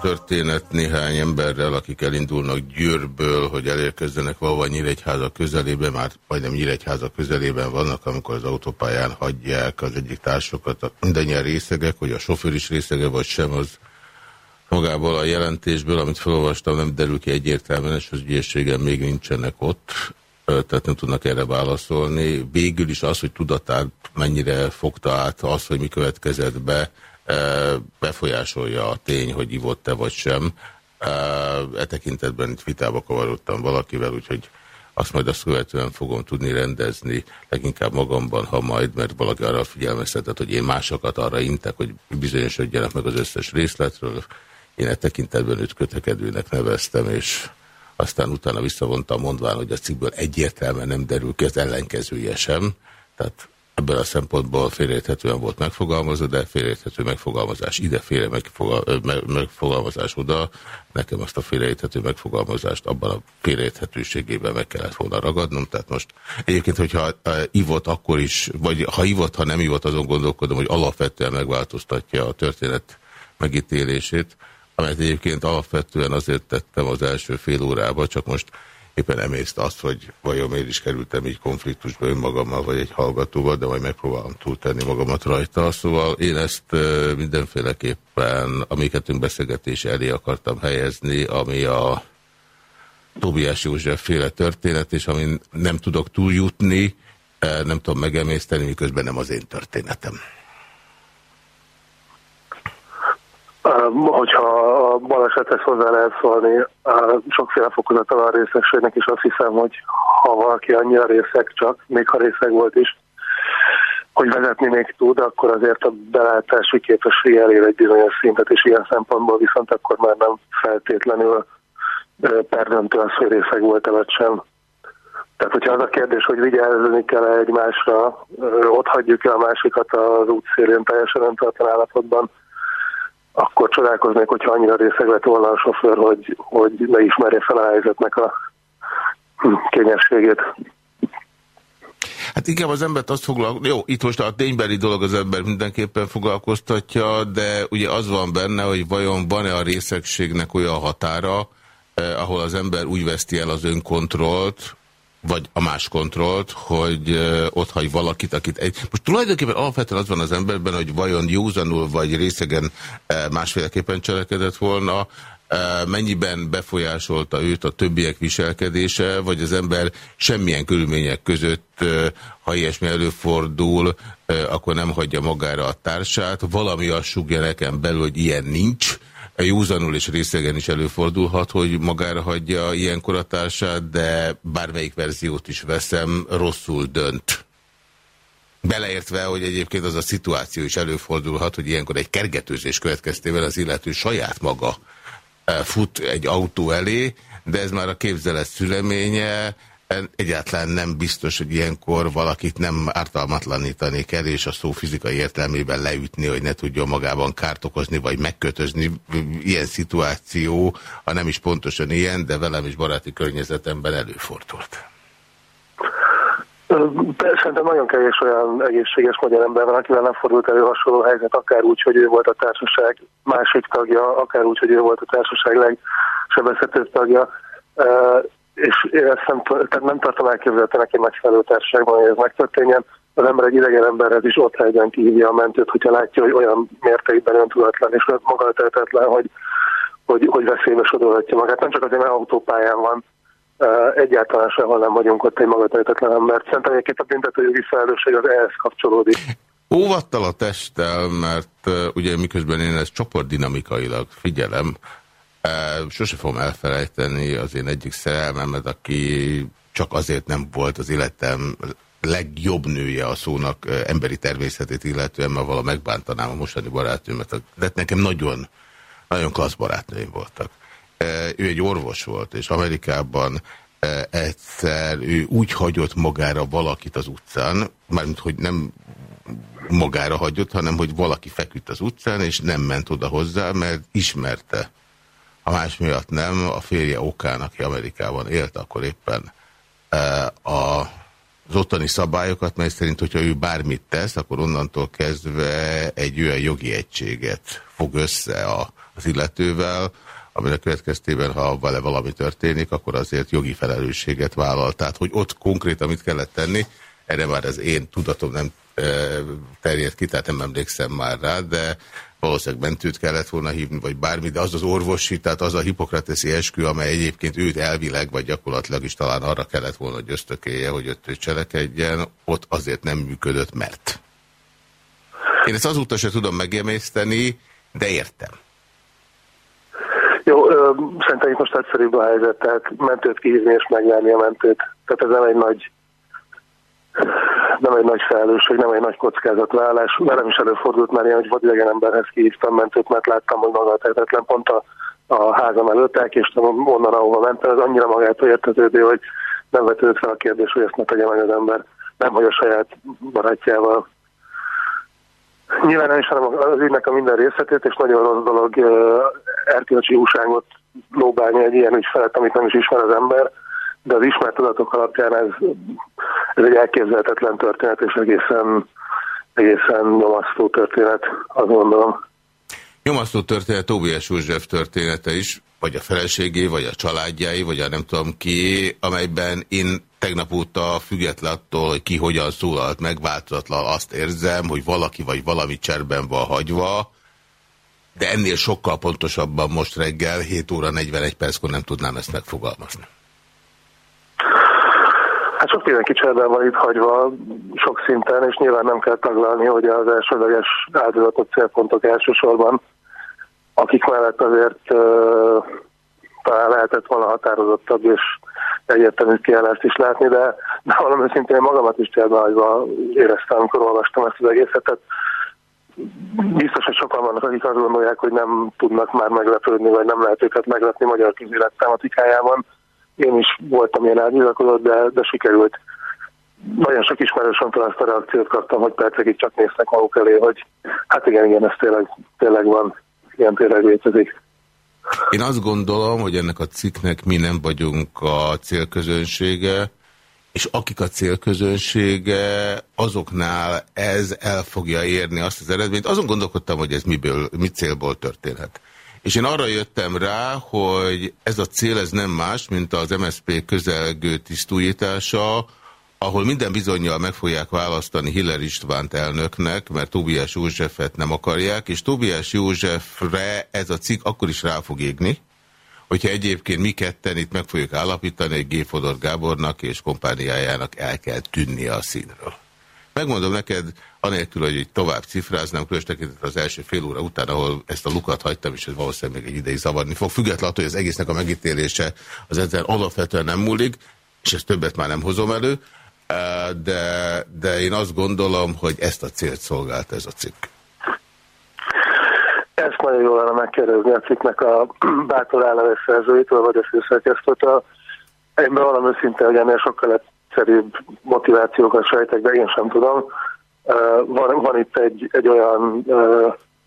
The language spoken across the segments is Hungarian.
Történet néhány emberrel, akik elindulnak Győrből, hogy elérkezzenek valahol Nyíregyháza közelében, már majdnem Nyíregyháza közelében vannak, amikor az autópályán hagyják az egyik társokat. Mindannyian részegek, hogy a sofőr is részege, vagy sem, az magából a jelentésből, amit felolvastam, nem derül ki egyértelműen, és az ügyességen még nincsenek ott, tehát nem tudnak erre válaszolni. Végül is az, hogy tudatát mennyire fogta át az, hogy mi következett be, befolyásolja a tény, hogy ivott-e vagy sem. E tekintetben itt vitába kavarodtam valakivel, úgyhogy azt majd azt követően fogom tudni rendezni, leginkább magamban, ha majd, mert valaki arra figyelmeztetett, hogy én másokat arra intek, hogy bizonyosodjanak meg az összes részletről. Én e tekintetben őt kötekedőnek neveztem, és aztán utána visszavontam mondván, hogy a cikkből egyértelműen nem derül ki az ellenkezője sem. Tehát Ebből a szempontból félreérthetően volt megfogalmazva, de félreérthető megfogalmazás ide, megfogal, megfogalmazás oda. Nekem azt a félreérthető megfogalmazást abban a félreérthetőségében meg kellett volna ragadnom. Tehát most egyébként, hogyha ivott akkor is, vagy ha ivott, ha nem ivott, azon gondolkodom, hogy alapvetően megváltoztatja a történet megítélését, amelyet egyébként alapvetően azért tettem az első fél órába, csak most éppen emészt azt, hogy vajon miért is kerültem így konfliktusba önmagammal, vagy egy hallgatóval, de majd megpróbálom túltenni magamat rajta. Szóval én ezt mindenféleképpen a mi kettőnk beszélgetés elé akartam helyezni, ami a Tobiás József féle történet, és amin nem tudok túljutni, nem tudom megemészteni, miközben nem az én történetem. hogyha balesethez hozzá lehet szólni, sokféle fokozata van a részegségnek, és azt hiszem, hogy ha valaki annyira részeg csak, még ha részeg volt is, hogy vezetni még tud, akkor azért a belátási képesség elér egy bizonyos szintet, és ilyen szempontból viszont akkor már nem feltétlenül perdöntő az, hogy részeg volt-e vagy sem. Tehát, hogyha az a kérdés, hogy vigyázni kell -e egymásra, ott hagyjuk el a másikat az útszélén teljesen öntartan állapotban, akkor csodálkoznék, hogyha annyira részeg lett volna a sofőr, hogy, hogy ne ismerje fel a helyzetnek a kényességét. Hát inkább az embert azt foglalkoztatja, jó, itt most a ténybeli dolog az ember mindenképpen foglalkoztatja, de ugye az van benne, hogy vajon van-e a részegségnek olyan határa, eh, ahol az ember úgy veszti el az önkontrollt, vagy a más kontrollt, hogy ott hagy valakit, akit egy... Most tulajdonképpen alapvetően az van az emberben, hogy vajon józanul vagy részegen másféleképpen cselekedett volna, mennyiben befolyásolta őt a többiek viselkedése, vagy az ember semmilyen körülmények között, ha ilyesmi előfordul, akkor nem hagyja magára a társát. Valami azt sugja nekem belül, hogy ilyen nincs, józanul és részegen is előfordulhat, hogy magára hagyja ilyenkor a de bármelyik verziót is veszem, rosszul dönt. Beleértve, hogy egyébként az a szituáció is előfordulhat, hogy ilyenkor egy kergetőzés következtével az illető saját maga eh, fut egy autó elé, de ez már a képzelet szüleménye, Egyáltalán nem biztos, hogy ilyenkor valakit nem ártalmatlanítani kell, és a szó fizikai értelmében leütni, hogy ne tudjon magában kárt okozni, vagy megkötözni. Ilyen szituáció, ha nem is pontosan ilyen, de velem is baráti környezetemben előfordult. Szerintem nagyon kevés olyan egészséges magyar ember van, akivel nem fordult elő hasonló helyzet, akár úgy, hogy ő volt a társaság másik tagja, akár úgy, hogy ő volt a társaság legsebezhetőbb tagja és én nem, tehát nem tartom elképzelhetőnek egy megfelelő társaságban, hogy ez megtörténjen. Az ember egy idegen emberhez is ott helyben kihívja a mentőt, hogyha látja, hogy olyan mértékben öntudatlan és maga tehetetlen, hogy, hogy, hogy veszélybe sodorhatja magát. Nem csak azért, mert autópályán van, egyáltalán sehol nem vagyunk ott egy magatartatlan ember. Szerintem egyébként a büntetőjogi felelősség az ehhez kapcsolódik. Óvattal a testtel, mert uh, ugye miközben én ezt csoportdinamikailag figyelem, sose fogom elfelejteni az én egyik szerelmemet, aki csak azért nem volt az életem legjobb nője a szónak emberi természetét illetően, mert vala megbántanám a mostani barátnőmet. De nekem nagyon, nagyon klassz barátnőim voltak. Ő egy orvos volt, és Amerikában egyszer ő úgy hagyott magára valakit az utcán, mármint, hogy nem magára hagyott, hanem hogy valaki feküdt az utcán, és nem ment oda hozzá, mert ismerte. Ha más miatt nem, a férje okán, aki Amerikában élt, akkor éppen a az ottani szabályokat, mely szerint, hogyha ő bármit tesz, akkor onnantól kezdve egy olyan jogi egységet fog össze a, az illetővel, aminek következtében, ha vele valami történik, akkor azért jogi felelősséget vállal. Tehát, hogy ott konkrétan mit kellett tenni, erre már az én tudatom nem e, terjed ki, tehát nem emlékszem már rá, de valószínűleg mentőt kellett volna hívni, vagy bármi, de az az orvosi, tehát az a hipokrateszi eskü, amely egyébként őt elvileg, vagy gyakorlatilag is talán arra kellett volna, hogy ösztökéje, hogy öt cselekedjen, ott azért nem működött, mert. Én ezt azóta se tudom megemészteni, de értem. Jó, ö, szerintem itt most egyszerűbb a helyzet, tehát mentőt kihívni és megnyerni a mentőt. Tehát ez nem egy nagy nem egy nagy felelősség, nem egy nagy kockázatvállalás. Velem is előfordult már ilyen, hogy vadidegen emberhez kihívtam mentőt, mert láttam, hogy maga tehetetlen pont a, a házam előtt elkéstem onnan, ahova mentem. Ez annyira magától értetődő, hogy nem vetődött fel a kérdés, hogy ezt ne tegye meg az ember. Nem, hogy a saját barátjával Nyilván nem is hanem az ügynek a minden részletét, és nagyon rossz dolog erkölcsi úságot lóbálni egy ilyen ügy felett, amit nem is ismer az ember, de az ismert adatok alapján ez, ez egy elképzelhetetlen történet, és egészen, egészen nyomasztó történet, azt gondolom. Nyomasztó történet Tóbiás József története is, vagy a feleségé, vagy a családjai, vagy a nem tudom ki, amelyben én tegnap óta független attól, hogy ki hogyan szólalt meg, változatlan azt érzem, hogy valaki vagy valami cserben van hagyva, de ennél sokkal pontosabban most reggel, 7 óra 41 perckor nem tudnám ezt megfogalmazni. Mindenki cserben van itt hagyva, sok szinten, és nyilván nem kell taglalni, hogy az elsődleges áldozatok célpontok elsősorban, akik mellett azért uh, talán lehetett volna határozottabb és egyértelmű kiállást is látni, de, de valami szintén magamat is cserben éreztem, amikor olvastam ezt az egészet. biztos, hogy sokan vannak, akik azt gondolják, hogy nem tudnak már meglepődni, vagy nem lehet őket meglepni magyar közélet tematikájában. Én is voltam ilyen elbizakodott, de, de sikerült. Nagyon sok ismerősömtől azt a reakciót kaptam, hogy percekig csak néznek maguk elé, hogy hát igen, igen, ez tényleg, tényleg van, ilyen tényleg létezik. Én azt gondolom, hogy ennek a cikknek mi nem vagyunk a célközönsége, és akik a célközönsége, azoknál ez el fogja érni azt az eredményt. Azon gondolkodtam, hogy ez miből, mi célból történhet. És én arra jöttem rá, hogy ez a cél ez nem más, mint az MSZP közelgő tisztújítása, ahol minden bizonyal meg fogják választani Hiller Istvánt elnöknek, mert Tóbiás Józsefet nem akarják, és Tóbiás Józsefre ez a cikk akkor is rá fog égni, hogyha egyébként mi ketten itt meg fogjuk állapítani, hogy G. Fodor Gábornak és kompániájának el kell tűnnie a színről. Megmondom neked, anélkül, hogy így tovább cifráznám, különös az első fél óra után, ahol ezt a lukat hagytam, és ez valószínűleg még egy ideig zavarni fog, függetlenül, hogy az egésznek a megítélése az ezzel alapvetően nem múlik, és ezt többet már nem hozom elő, de, de én azt gondolom, hogy ezt a célt szolgált ez a cikk. Ezt nagyon jól lenne megkérdezni a cikknek a bátor államás szerzőitől, vagy a főszerkesztőtől. Én bevallom őszinte, hogy ennél sokkal egyszerűbb motivációkat sejtek, de én sem tudom. Van, van itt egy, egy olyan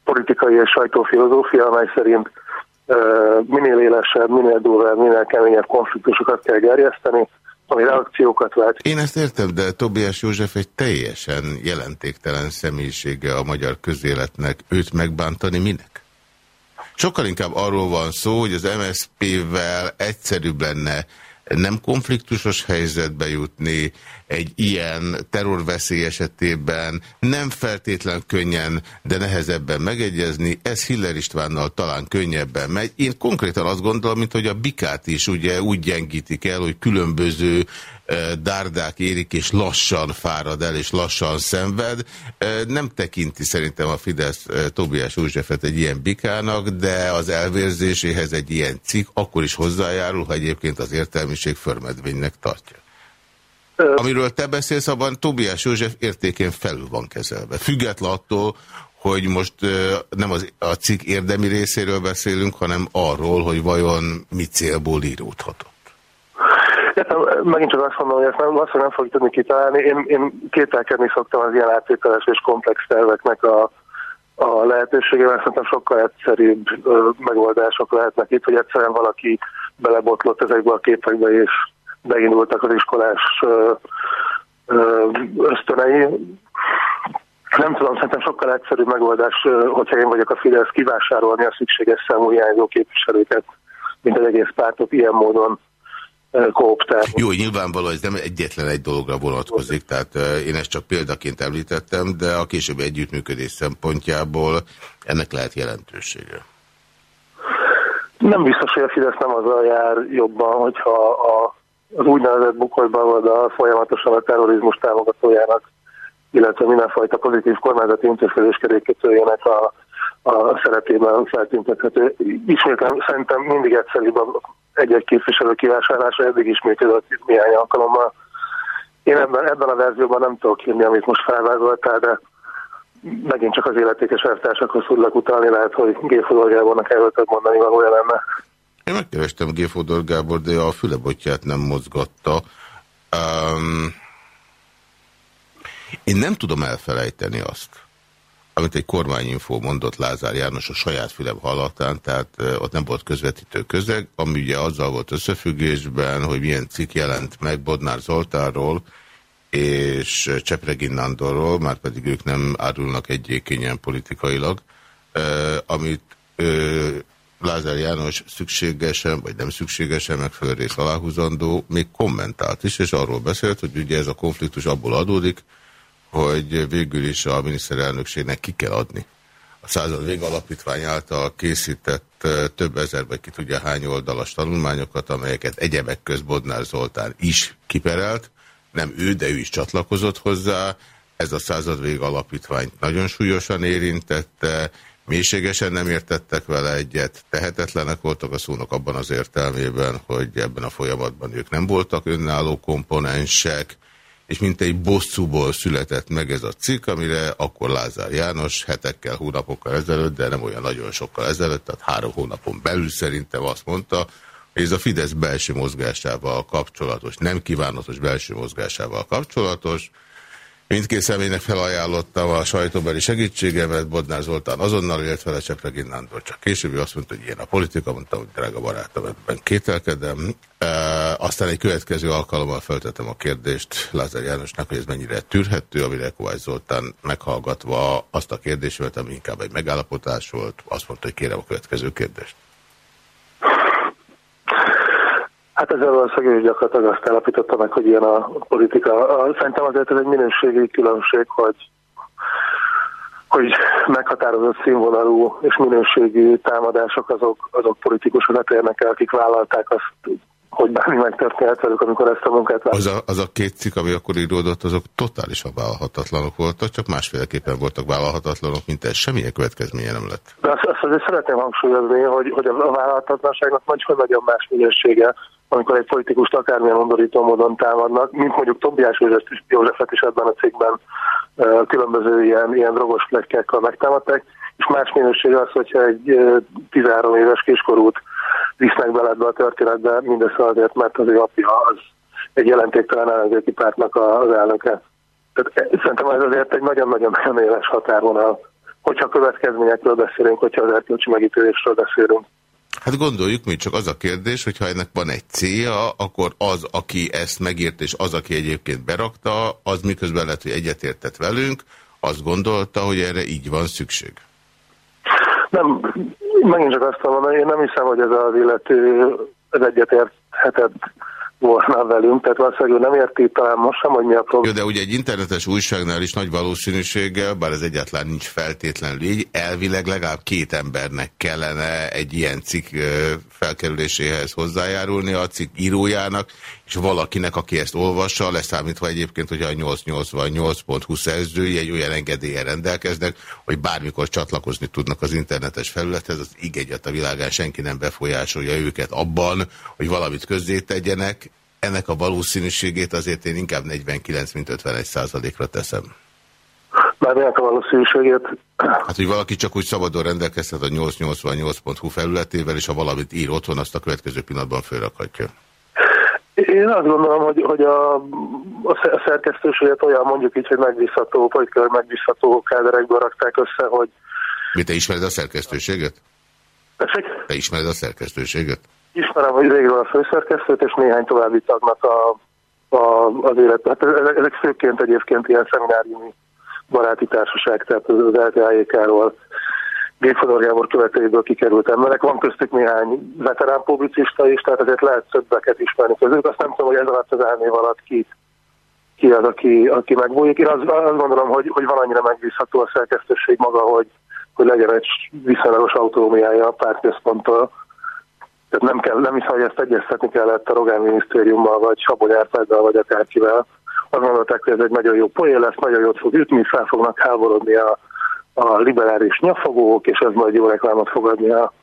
politikai és sajtófilozófia, amely szerint minél élesebb, minél durvább, minél keményebb konfliktusokat kell gerjeszteni, ami reakciókat vált. Én ezt értem, de Tobias József egy teljesen jelentéktelen személyisége a magyar közéletnek. Őt megbántani minek? Sokkal inkább arról van szó, hogy az MSZP-vel egyszerűbb lenne nem konfliktusos helyzetbe jutni, egy ilyen terrorveszély esetében nem feltétlen könnyen, de nehezebben megegyezni. Ez Hiller Istvánnal talán könnyebben megy. Én konkrétan azt gondolom, mint hogy a bikát is ugye úgy gyengítik el, hogy különböző dárdák érik, és lassan fárad el, és lassan szenved. Nem tekinti szerintem a Fidesz Tobiás Józsefet egy ilyen bikának, de az elvérzéséhez egy ilyen cikk akkor is hozzájárul, ha egyébként az értelmiség förmedvénynek tartja. Amiről te beszélsz, abban Tobiás József értékén felül van kezelve. Független attól, hogy most nem az, a cikk érdemi részéről beszélünk, hanem arról, hogy vajon mi célból íródhatott. Értem, megint csak azt mondom, hogy ezt nem, azt, hogy nem fogjuk tudni kitalálni. Én, én kételkedni szoktam az ilyen átvételes és komplex terveknek a, a lehetőségével. Szerintem sokkal egyszerűbb ö, megoldások lehetnek itt, hogy egyszerűen valaki belebotlott ezekbe a képekbe, és beindultak az iskolás ö, ö, ösztönei. Nem tudom, szerintem sokkal egyszerűbb megoldás, hogyha én vagyok a Fidesz, kivásárolni a szükséges számú hiányzó képviselőket, mint az egész pártot ilyen módon kooptál. Jó, nyilvánvaló, ez nem egyetlen egy dologra vonatkozik, tehát én ezt csak példaként említettem, de a későbbi együttműködés szempontjából ennek lehet jelentősége. Nem biztos, hogy a Fidesz nem azzal jár jobban, hogyha a, az úgynevezett bukolban a folyamatosan a terrorizmus támogatójának, illetve mindenfajta pozitív kormányzati intézkedés kerékkötőjének a, a szerepében feltüntethető. Ismétlem, szerintem mindig egyszerűbb egy-egy képviselő kivásárlása eddig is működött itt néhány alkalommal. Én ebben, ebben a verzióban nem tudok írni, amit most felvázoltál, de megint csak az életékes elvtársakhoz tudlak utalni, lehet, hogy G. Fodor Gábornak erről több mondani valója lenne. Én megkerestem G. Fodor Gábor, de a fülebotját nem mozgatta. Um, én nem tudom elfelejteni azt, amit egy kormányinfó mondott Lázár János a saját fülem hallatán, tehát ott nem volt közvetítő közeg, ami ugye azzal volt összefüggésben, hogy milyen cikk jelent meg Bodnár Zoltánról és Csepregi Nándorról, már pedig ők nem árulnak egyékenyen politikailag, amit Lázár János szükségesen, vagy nem szükségesen megfelelő rész aláhúzandó, még kommentált is, és arról beszélt, hogy ugye ez a konfliktus abból adódik, hogy végül is a miniszterelnökségnek ki kell adni. A század vég alapítvány által készített több ezer, vagy ki tudja hány oldalas tanulmányokat, amelyeket egyebek köz Bodnár Zoltán is kiperelt, nem ő, de ő is csatlakozott hozzá. Ez a század vég alapítványt nagyon súlyosan érintette, mélységesen nem értettek vele egyet, tehetetlenek voltak a szónak abban az értelmében, hogy ebben a folyamatban ők nem voltak önálló komponensek, és mint egy bosszúból született meg ez a cikk, amire akkor Lázár János hetekkel, hónapokkal ezelőtt, de nem olyan nagyon sokkal ezelőtt, tehát három hónapon belül szerintem azt mondta, hogy ez a Fidesz belső mozgásával kapcsolatos, nem kívánatos belső mozgásával kapcsolatos, Mindkét személynek felajánlottam a sajtóbeli segítségemet, Bodnár Zoltán azonnal élt vele Csepregi Nándor, csak később azt mondta, hogy ilyen a politika, mondtam, hogy drága barátom, ebben kételkedem. E, aztán egy következő alkalommal feltettem a kérdést Lázár Jánosnak, hogy ez mennyire tűrhető, amire Kovács Zoltán meghallgatva azt a kérdésemet, ami inkább egy megállapotás volt, azt mondta, hogy kérem a következő kérdést. Hát ezzel a szegény gyakorlatilag azt állapította meg, hogy ilyen a politika. Szerintem azért ez egy minőségi különbség, hogy hogy meghatározott színvonalú és minőségű támadások azok, azok politikusokat érnek el, akik vállalták azt hogy bármi megtörténhet velük, amikor ezt a munkát az a, az a két cikk, ami akkor íródott, azok totálisan vállalhatatlanok voltak, csak másféleképpen voltak vállalhatatlanok, mint ez. Semmilyen következménye nem lett. De azt, azt azért szeretném hangsúlyozni, hogy, hogy a vállalhatatlanságnak nagyon más minősége, amikor egy politikust akármilyen undorító módon támadnak, mint mondjuk Tobiás Józsefet is ebben a cikkben különböző ilyen, ilyen drogos plekkákkal megtámadták, és más minőség az, hogyha egy 13 éves kiskorút visznek bele ebbe a történetbe, mindössze azért, mert az ő apja az egy jelentéktelen ellenzéki pártnak az elnöke. Tehát e, szerintem ez azért egy nagyon-nagyon éles határvonal, hogyha következményekről beszélünk, hogyha az erkölcsi megítélésről beszélünk. Hát gondoljuk mi, csak az a kérdés, hogyha ennek van egy célja, akkor az, aki ezt megírt, és az, aki egyébként berakta, az miközben lehet, hogy egyetértett velünk, azt gondolta, hogy erre így van szükség. Nem, megint csak azt mondom, én nem hiszem, hogy ez az illető az egyetérthetett volna velünk, tehát valószínűleg nem érti talán most sem, hogy mi a probléma. Jó, de ugye egy internetes újságnál is nagy valószínűséggel, bár ez egyáltalán nincs feltétlenül így, elvileg legalább két embernek kellene egy ilyen cikk felkerüléséhez hozzájárulni, a cikk írójának, és valakinek, aki ezt olvassa, leszámítva egyébként, hogy a 888.20 szerzői egy olyan engedélyen rendelkeznek, hogy bármikor csatlakozni tudnak az internetes felülethez, az igényet a világán senki nem befolyásolja őket abban, hogy valamit közzétegyenek. Ennek a valószínűségét azért én inkább 49, mint 51 százalékra teszem. Bármilyen a valószínűségét? Hát, hogy valaki csak úgy szabadon rendelkezhet a 888.hu felületével, és ha valamit ír otthon, azt a következő pillanatban felrakhatja. Én azt gondolom, hogy, hogy a, a szerkesztőséget olyan mondjuk így, hogy megbízható, politikai megbízható káderekből rakták össze, hogy... Mi te ismered a szerkesztőséget? Tessék? Te ismered a szerkesztőséget? Ismerem, hogy végül a főszerkesztőt, és néhány további tagnak a, a, az élet. Hát ezek főként egyébként ilyen szemináriumi baráti társaság, tehát az LTAJK-ról Gépfodor Gábor követőjéből kikerült emberek. Van köztük néhány veterán publicista is, tehát ezért lehet többeket ismerni közük. Azt nem tudom, hogy ez alatt az elnév alatt ki, ki az, aki, aki megbújik. Én azt, azt gondolom, hogy, hogy van annyira megbízható a szerkesztőség maga, hogy, hogy legyen egy viszonylagos autonómiája a pártközponttól. Tehát nem, kell, nem hiszem, hogy ezt egyeztetni kellett a Rogán minisztériummal, vagy Sabony Árpáddal, vagy akárkivel. Azt gondolták, hogy ez egy nagyon jó poén lesz, nagyon jót fog ütni, fel fognak háborodni a a liberális nyafogók, és ez majd jó reklámot fogadni a,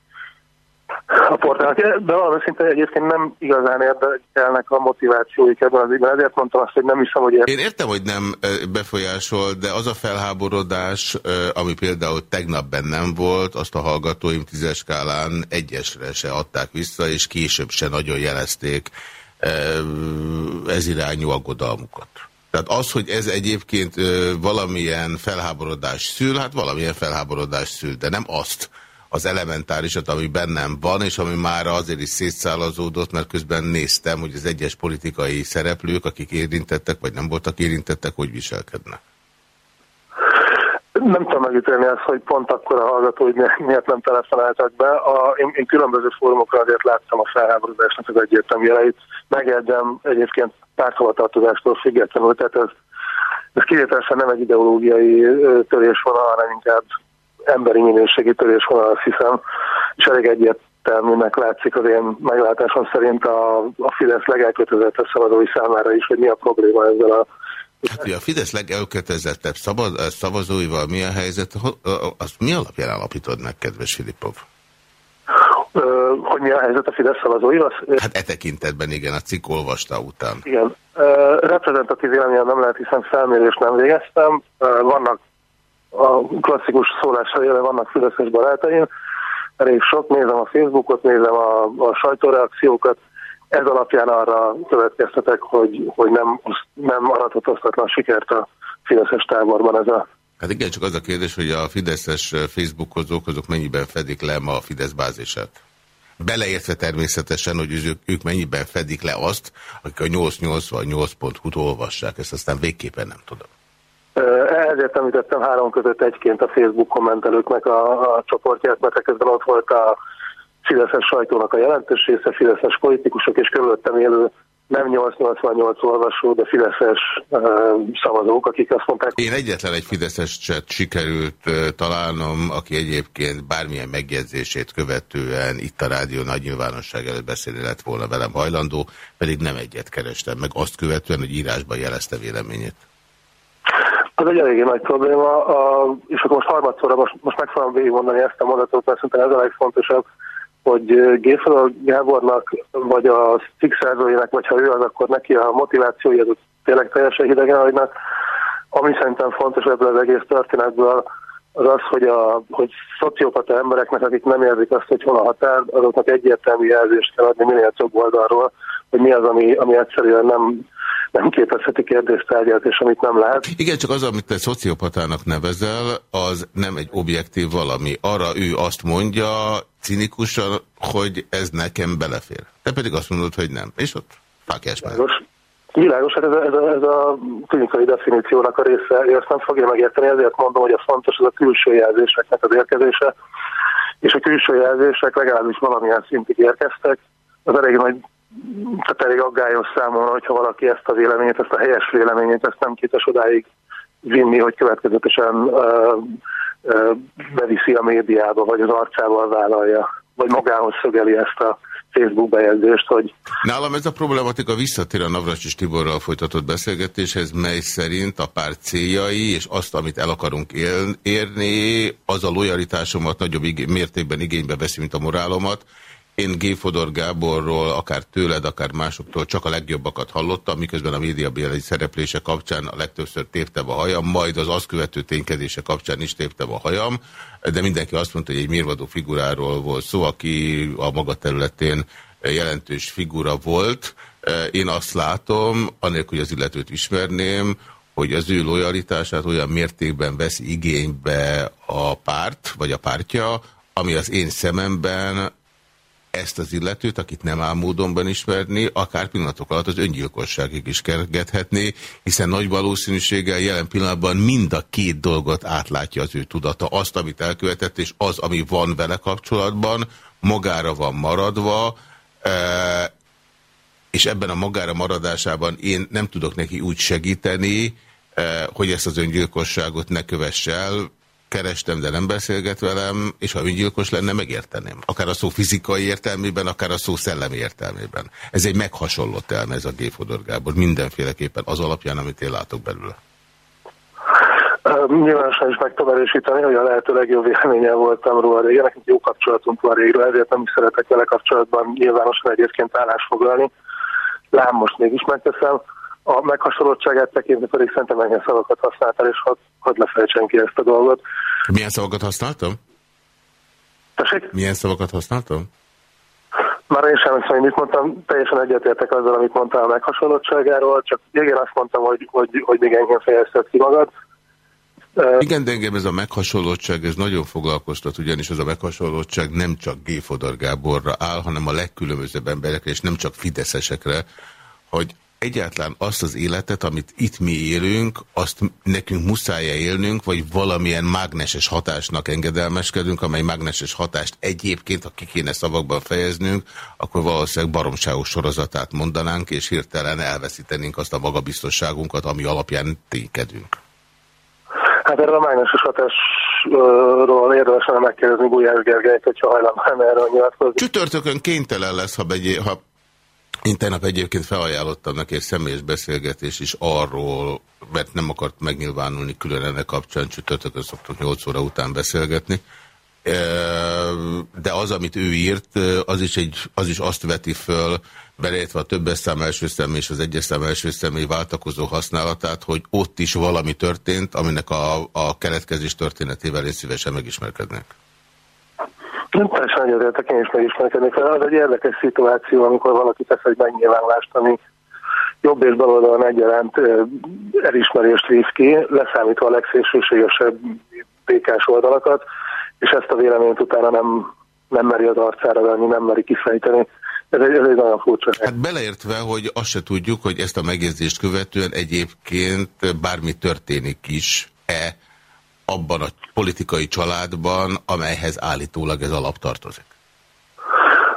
a portálnak. De valami szinte egyébként nem igazán érdekelnek a motivációik ebben az ügyben. Ezért mondtam azt, hogy nem hiszem, hogy... Én értem, hogy nem befolyásol, de az a felháborodás, ami például tegnap bennem volt, azt a hallgatóim tízes skálán egyesre se adták vissza, és később se nagyon jelezték ez irányú aggodalmukat. Tehát az, hogy ez egyébként ö, valamilyen felháborodás szül, hát valamilyen felháborodás szül, de nem azt az elementárisat, ami bennem van, és ami már azért is szétszálazódott, mert közben néztem, hogy az egyes politikai szereplők, akik érintettek, vagy nem voltak érintettek, hogy viselkednek. Nem tudom megítélni azt, hogy pont akkor a hallgató, hogy miért nem telefonáltak be. A, én, én különböző fórumokra azért láttam a felháborodásnak az egyértelmű jeleit. Megjegyzem egyébként párthovatartozástól függetlenül, tehát ez, ez kivételesen nem egy ideológiai törésvonal, hanem inkább emberi minőségi törésvonal, azt hiszem, és elég egyértelműnek látszik az én meglátásom szerint a, a Fidesz legelkötelezettebb szavazói számára is, hogy mi a probléma ezzel a Hát, a Fidesz legelkötelezettebb szavazóival mi a helyzet, azt mi alapján állapítod meg, kedves Filipov? hogy mi a helyzet a Fidesz szavazóival? Hát e tekintetben igen, a cikk olvasta után. Igen. Reprezentatív véleményen nem lehet, hiszen felmérést nem végeztem. Vannak a klasszikus szólásra jelen vannak fideszes barátaim. Elég sok, nézem a Facebookot, nézem a, a sajtóreakciókat. Ez alapján arra következtetek, hogy, hogy nem, nem aratott osztatlan sikert a fideszes táborban ez a Hát igen, csak az a kérdés, hogy a Fideszes Facebookozók azok mennyiben fedik le ma a Fidesz bázisát? Beleértve természetesen, hogy ők, ők mennyiben fedik le azt, akik a 888.hu-t olvassák, ezt aztán végképpen nem tudom. Ezért említettem három között egyként a Facebook kommentelőknek a, a csoportját, mert közben ott volt a Fideszes sajtónak a jelentős része, Fideszes politikusok és körülöttem élő nem 888 olvasó, de Fideszes uh, szavazók, akik azt mondták... Én egyetlen egy Fideszes sikerült uh, találnom, aki egyébként bármilyen megjegyzését követően itt a rádió nagy nyilvánosság előtt beszélni lett volna velem hajlandó, pedig nem egyet kerestem meg azt követően, hogy írásban jelezte véleményét. Az egy eléggé nagy probléma, a, és akkor most harmadszorra most, most meg fogom végigmondani ezt a mondatot, mert szerintem ez a legfontosabb, hogy Géfala Gábornak, vagy a cikk vagy ha ő az, akkor neki a motivációja azok tényleg teljesen hidegen hagynak. Ami szerintem fontos ebből az egész történetből, az az, hogy, a, hogy szociopata embereknek, akik nem érzik azt, hogy hol a határ, azoknak egyértelmű jelzést kell adni minél több oldalról, hogy mi az, ami, ami egyszerűen nem, nem képezheti kérdéstárgyát, és amit nem lehet. Igen, csak az, amit te szociopatának nevezel, az nem egy objektív valami. Arra ő azt mondja, cinikusan, hogy ez nekem belefér. Te pedig azt mondod, hogy nem. És ott fákjás már. Világos, hát ez a, ez, a, ez a klinikai definíciónak a része, én azt nem fogja megérteni, ezért mondom, hogy a fontos az a külső jelzéseknek az érkezése, és a külső jelzések legalábbis valamilyen szintig érkeztek, az elég nagy Tehát elég aggályos számomra, hogyha valaki ezt a véleményét, ezt a helyes véleményét, ezt nem képes odáig vinni, hogy következetesen uh, uh, beviszi a médiába, vagy az arcával vállalja, vagy magához szögeli ezt a Facebook bejegyzést, hogy... Nálam ez a problematika visszatér a Navracsis Tiborral folytatott beszélgetéshez, mely szerint a pár céljai és azt, amit el akarunk érni, az a lojalitásomat nagyobb igény, mértékben igénybe veszi, mint a morálomat. Én G. Fodor Gáborról, akár tőled, akár másoktól csak a legjobbakat hallottam, miközben a médiabéli szereplése kapcsán a legtöbbször téptem a hajam, majd az azt követő ténykedése kapcsán is téptem a hajam, de mindenki azt mondta, hogy egy mérvadó figuráról volt szó, aki a maga területén jelentős figura volt. Én azt látom, anélkül, hogy az illetőt ismerném, hogy az ő lojalitását olyan mértékben veszi igénybe a párt, vagy a pártja, ami az én szememben ezt az illetőt, akit nem áll módonban ismerni, akár pillanatok alatt az öngyilkosságig is kergethetné, hiszen nagy valószínűséggel jelen pillanatban mind a két dolgot átlátja az ő tudata. Azt, amit elkövetett, és az, ami van vele kapcsolatban, magára van maradva, e, és ebben a magára maradásában én nem tudok neki úgy segíteni, e, hogy ezt az öngyilkosságot ne kövesse el, kerestem, de nem beszélget velem, és ha öngyilkos lenne, megérteném. Akár a szó fizikai értelmében, akár a szó szellemi értelmében. Ez egy meghasonlott elme, ez a G. Fodor Gábor, mindenféleképpen az alapján, amit én látok belőle. Nyilvánosan is meg tudom erősíteni, hogy a lehető legjobb véleménye voltam róla régen, nekünk jó kapcsolatunk van régről, ezért nem is szeretek vele kapcsolatban nyilvánosan egyébként állásfoglalni. Lám most mégis megteszem a meghasonlottságát tekintve pedig szerintem ennyi szavakat használtál, és hadd had lefejtsen ki ezt a dolgot. Milyen szavakat használtam? Tessék? Milyen szavakat használtam? Már én sem hiszem, hogy mit mondtam, teljesen egyetértek azzal, amit mondtál a meghasonlottságáról, csak igen azt mondtam, hogy, hogy, hogy még engem fejezted ki magad. Igen, de engem ez a meghasonlottság, ez nagyon foglalkoztat, ugyanis ez a meghasonlottság nem csak G. Fodor Gáborra áll, hanem a legkülönbözőbb emberekre, és nem csak fideszesekre, hogy egyáltalán azt az életet, amit itt mi élünk, azt nekünk muszáj -e élnünk, vagy valamilyen mágneses hatásnak engedelmeskedünk, amely mágneses hatást egyébként, ha ki kéne szavakban fejeznünk, akkor valószínűleg baromságos sorozatát mondanánk, és hirtelen elveszítenénk azt a magabiztosságunkat, ami alapján ténykedünk. Hát erről a mágneses hatásról érdemes megkérdezni Gulyás Gergelyt, hogyha hajlandó erre nyilatkozni. Csütörtökön kénytelen lesz, ha, begy ha én tegnap egyébként felajánlottam neki egy személyes beszélgetés is arról, mert nem akart megnyilvánulni külön ennek kapcsán, csütörtökön szoktunk 8 óra után beszélgetni. De az, amit ő írt, az is, egy, az is azt veti föl, beleértve a többes szám első személy és az egyes szám első személy váltakozó használatát, hogy ott is valami történt, aminek a, a keletkezés történetével én szívesen megismerkednek. Teljesen egyetértek, én is megismerkednék fel. Az egy érdekes szituáció, amikor valaki tesz egy megnyilvánulást, ami jobb és baloldalon egyaránt elismerést víz ki, leszámítva a legszélsőségesebb békás oldalakat, és ezt a véleményt utána nem, nem meri az arcára venni, nem meri kifejteni. Ez egy, ez egy nagyon furcsa. Hát beleértve, hogy azt se tudjuk, hogy ezt a megjegyzést követően egyébként bármi történik is-e abban a politikai családban, amelyhez állítólag ez alap tartozik?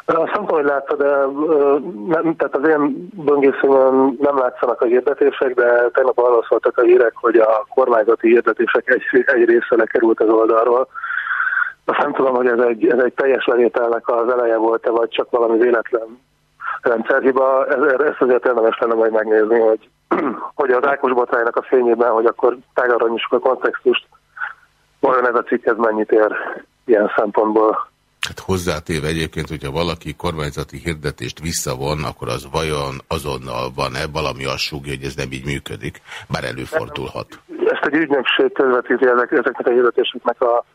Azt nem tudom, hogy látta, de nem, tehát az én böngészőmön nem látszanak a hirdetések, de tegnap arról szóltak a hírek, hogy a kormányzati hirdetések egy, egy része lekerült az oldalról. Azt nem tudom, hogy ez egy, ez egy teljes levételnek az eleje volt-e, vagy csak valami véletlen rendszerhiba. Ez, ezt azért érdemes lenne majd megnézni, hogy, hogy az Ákos botránynak a fényében, hogy akkor tágabbra nyissuk a kontextust, vajon ez a cikk ez mennyit ér ilyen szempontból? Hát hozzátéve egyébként, hogyha valaki kormányzati hirdetést visszavon, akkor az vajon azonnal van-e valami azt súgja, hogy ez nem így működik, bár előfordulhat. Ezt egy ügynökség közvetíti ezek, ezeknek a hirdetéseknek a,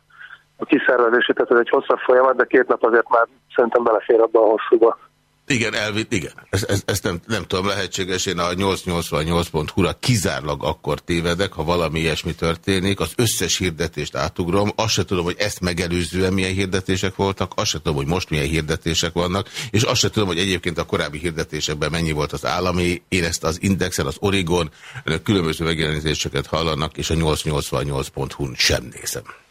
a kiszervezését, tehát ez egy hosszabb folyamat, de két nap azért már szerintem belefér abba a hosszúba. Igen, elvitt, igen. Ezt, ezt, ezt nem, nem tudom, lehetséges. Én a 888.hu-ra kizárlag akkor tévedek, ha valami ilyesmi történik. Az összes hirdetést átugrom. Azt se tudom, hogy ezt megelőzően milyen hirdetések voltak, azt se tudom, hogy most milyen hirdetések vannak, és azt se tudom, hogy egyébként a korábbi hirdetésekben mennyi volt az állami. Én ezt az Indexen, az Origon, önök különböző megjelenítéseket hallanak, és a 888.hu-n sem nézem.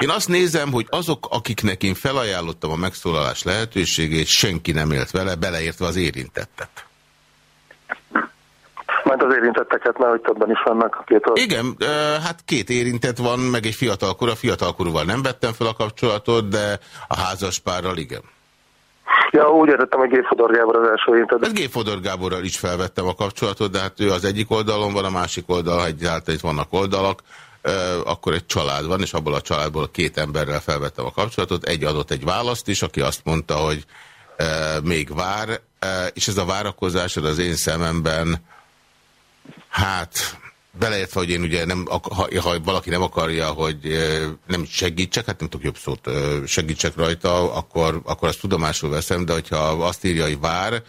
Én azt nézem, hogy azok, akiknek én felajánlottam a megszólalás lehetőségét, senki nem élt vele, beleértve az érintettet. Mert az érintetteket, mert hogy többen is vannak a két ország. Igen, hát két érintett van, meg egy fiatalkor. A fiatalkorúval nem vettem fel a kapcsolatot, de a házaspárral igen. Ja, úgy értettem, hogy Géfodor Gábor az első érintett. Hát Géfodor Gáborral is felvettem a kapcsolatot, de hát ő az egyik oldalon van, a másik oldal, egyáltalán itt vannak oldalak, akkor egy család van, és abból a családból két emberrel felvettem a kapcsolatot, egy adott egy választ is, aki azt mondta, hogy még vár, és ez a várakozás az én szememben, hát beleértve, hogy én ugye nem, ha, ha valaki nem akarja, hogy nem segítsek, hát nem tudok jobb szót segítsek rajta, akkor, akkor azt tudomásul veszem, de hogyha azt írja, hogy vár,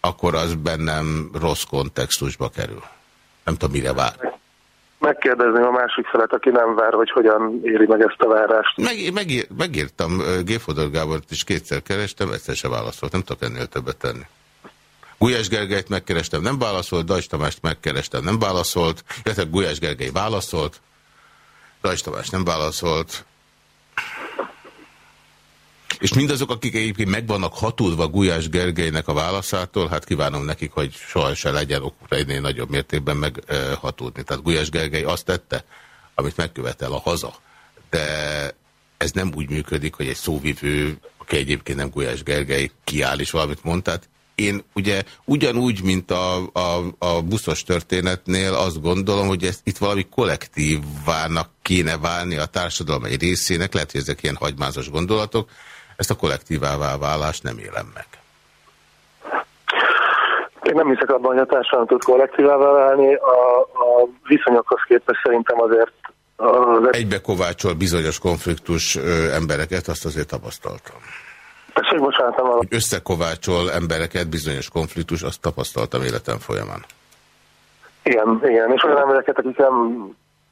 akkor az bennem rossz kontextusba kerül. Nem tudom, mire vár. Megkérdezni a másik felet, aki nem vár, hogy hogyan éri meg ezt a várást. Meg, megír, megírtam, Géfodor Gábort is kétszer kerestem, egyszer se válaszolt, nem tudok ennél többet tenni. Gulyás Gergelyt megkerestem, nem válaszolt, Dajs Tamást megkerestem, nem válaszolt, illetve Gulyás Gergely válaszolt, Dajs Tamás nem válaszolt. És mindazok, akik egyébként meg vannak hatulva Gulyás Gergelynek a válaszától, hát kívánom nekik, hogy soha se legyen okukra egynél nagyobb mértékben meghatódni. Tehát Gulyás Gergely azt tette, amit megkövetel a haza. De ez nem úgy működik, hogy egy szóvivő, aki egyébként nem Gulyás Gergely, kiáll és valamit mond. Tehát én ugye ugyanúgy, mint a, a, a buszos történetnél azt gondolom, hogy ezt itt valami kollektívának kéne válni a társadalom egy részének, lehet, hogy ezek ilyen hagymázas gondolatok, ezt a kollektívává válást nem élem meg. Én nem hiszek abban, hogy a társadalom tud kollektívává válni, a, a viszonyokhoz képest szerintem azért az... Egybe kovácsol bizonyos konfliktus embereket, azt azért tapasztaltam. Tessék, bocsánat, Hogy összekovácsol embereket bizonyos konfliktus, azt tapasztaltam életem folyamán. Igen, igen, és olyan embereket, akik nem,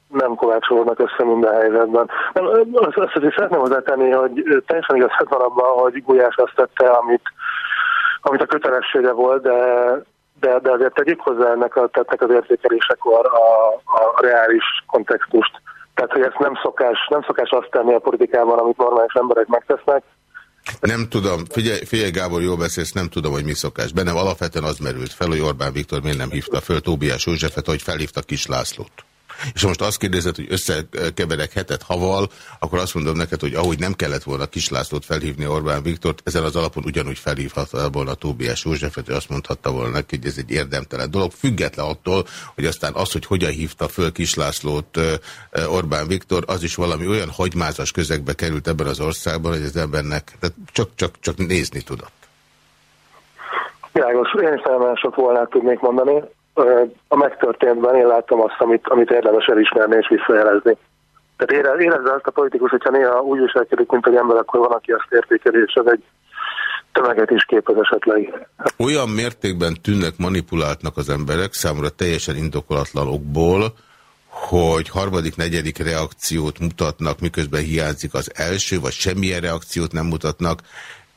nem kovácsolódnak össze minden helyzetben. Nem, azt, azt azért szeretném hozzátenni, hogy teljesen igazad van abban, hogy Gulyás azt tette, amit, amit a kötelessége volt, de, de, de azért tegyük hozzá ennek a tettnek az értékelésekor a, a reális kontextust. Tehát, hogy ezt nem szokás, nem szokás azt tenni a politikában, amit normális emberek megtesznek, nem tudom, figyelj, figyelj Gábor, jól beszélsz, nem tudom, hogy mi szokás. Bennem alapvetően az merült fel, hogy Orbán Viktor miért nem hívta föl Tóbiás Józsefet, hogy felhívta Kis Lászlót. És most azt kérdezed, hogy összekeverek hetet haval, akkor azt mondom neked, hogy ahogy nem kellett volna Kislászlót felhívni Orbán Viktort, ezen az alapon ugyanúgy felhívhatta volna Tóbiás Józsefet, hogy azt mondhatta volna neki, hogy ez egy érdemtelen dolog, független attól, hogy aztán az, hogy hogyan hívta föl Kislászlót Orbán Viktor, az is valami olyan hagymázas közegbe került ebben az országban, hogy az embernek csak, csak, csak nézni tudott. Világos, én is nagyon sok volna tudnék mondani a megtörténtben én láttam azt, amit, amit érdemes elismerni és visszajelezni. Tehát érezze azt a politikus, hogyha néha úgy viselkedik, mint egy ember, akkor van, aki azt értékeli, és ez egy tömeget is képez esetleg. Olyan mértékben tűnnek manipuláltnak az emberek, számomra teljesen indokolatlan okból, hogy harmadik, negyedik reakciót mutatnak, miközben hiányzik az első, vagy semmilyen reakciót nem mutatnak,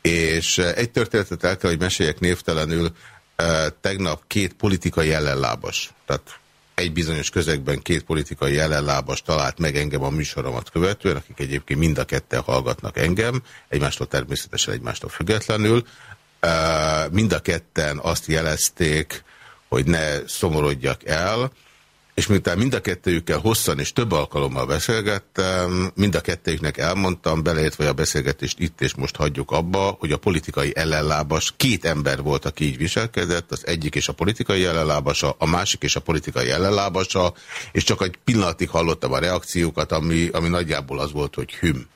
és egy történetet el kell, hogy meséljek névtelenül, tegnap két politikai ellenlábas, tehát egy bizonyos közegben két politikai ellenlábas talált meg engem a műsoromat követően, akik egyébként mind a ketten hallgatnak engem, egymástól természetesen egymástól függetlenül. Mind a ketten azt jelezték, hogy ne szomorodjak el, és miután mind a kettőjükkel hosszan és több alkalommal beszélgettem, mind a kettőjüknek elmondtam, beleértve a beszélgetést itt és most hagyjuk abba, hogy a politikai ellenlábas két ember volt, aki így viselkedett, az egyik és a politikai ellenlábasa, a másik és a politikai ellenlábasa, és csak egy pillanatig hallottam a reakciókat, ami, ami nagyjából az volt, hogy hüm.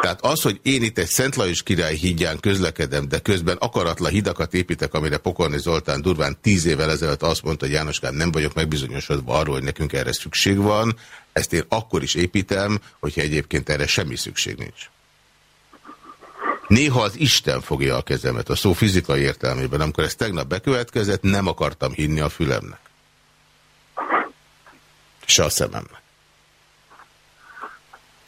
Tehát az, hogy én itt egy Szent Lajos király hídján közlekedem, de közben akaratlan hidakat építek, amire Pokorni Zoltán durván tíz évvel ezelőtt azt mondta, hogy Jánoskán nem vagyok megbizonyosodva arról, hogy nekünk erre szükség van, ezt én akkor is építem, hogyha egyébként erre semmi szükség nincs. Néha az Isten fogja a kezemet, a szó fizikai értelmében. Amikor ez tegnap bekövetkezett, nem akartam hinni a fülemnek. Se a szememnek.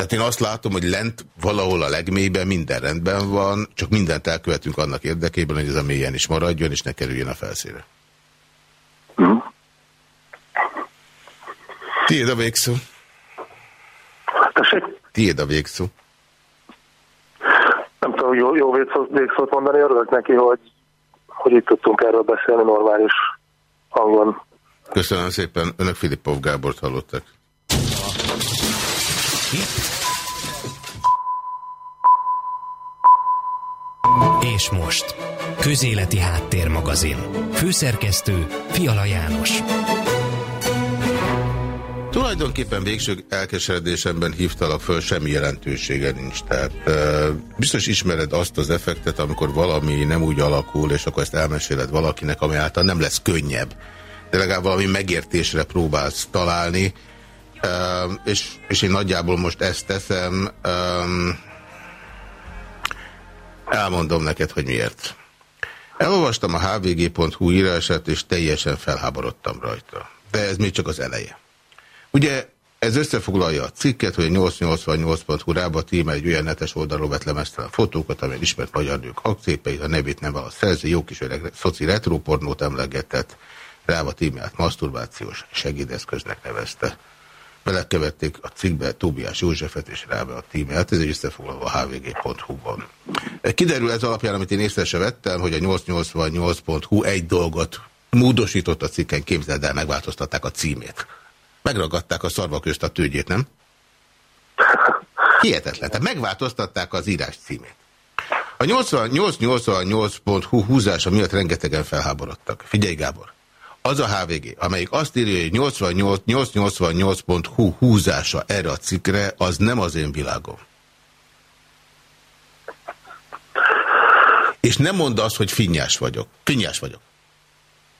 Tehát én azt látom, hogy lent valahol a legmélyben minden rendben van, csak mindent elkövetünk annak érdekében, hogy ez a mélyen is maradjon, és ne kerüljön a felszíre. Mm. Tiéd a végszó. Tessék? Tiéd a végszó. Nem tudom, jó, jó végszót mondani, örülök neki, hogy, hogy itt tudtunk erről beszélni normális hangon. Köszönöm szépen. Önök Filippov Gábort hallottak. És most, Közéleti Háttérmagazin. Főszerkesztő Fiala János. Tulajdonképpen végső elkeseredésemben hívtalak föl, semmi jelentősége nincs. Tehát biztos ismered azt az effektet, amikor valami nem úgy alakul, és akkor ezt elmeséled valakinek, ami által nem lesz könnyebb. De legalább valami megértésre próbálsz találni, és, és én nagyjából most ezt teszem. Elmondom neked, hogy miért. Elolvastam a hvg.hu írását, és teljesen felháborodtam rajta. De ez még csak az eleje. Ugye ez összefoglalja a cikket, hogy a 888.hu rába tíme egy olyan netes oldalról vett lemeztel a fotókat, amely ismert magyar nők akcépeit, a nevét nem a szerző, jó kis öreg szoci retropornót emlegetett, rába tímelt masturbációs segédeszköznek nevezte. Belekevették a cikkbe Tóbiás Józsefet és rába a tímelt, ez egy összefoglalva a hvg.hu-ban. Kiderül ez alapján, amit én észre se vettem, hogy a 888.hu egy dolgot módosított a cikken, képzeld el, megváltoztatták a címét. Megragadták a szarva a tőgyét, nem? Hihetetlen. Tehát megváltoztatták az írás címét. A 888.hu húzása miatt rengetegen felháborodtak. Figyelj, Gábor! Az a HVG, amelyik azt írja, hogy 888.hu húzása erre a cikkre, az nem az én világom. És nem mondd azt, hogy finnyás vagyok. Finnyás vagyok.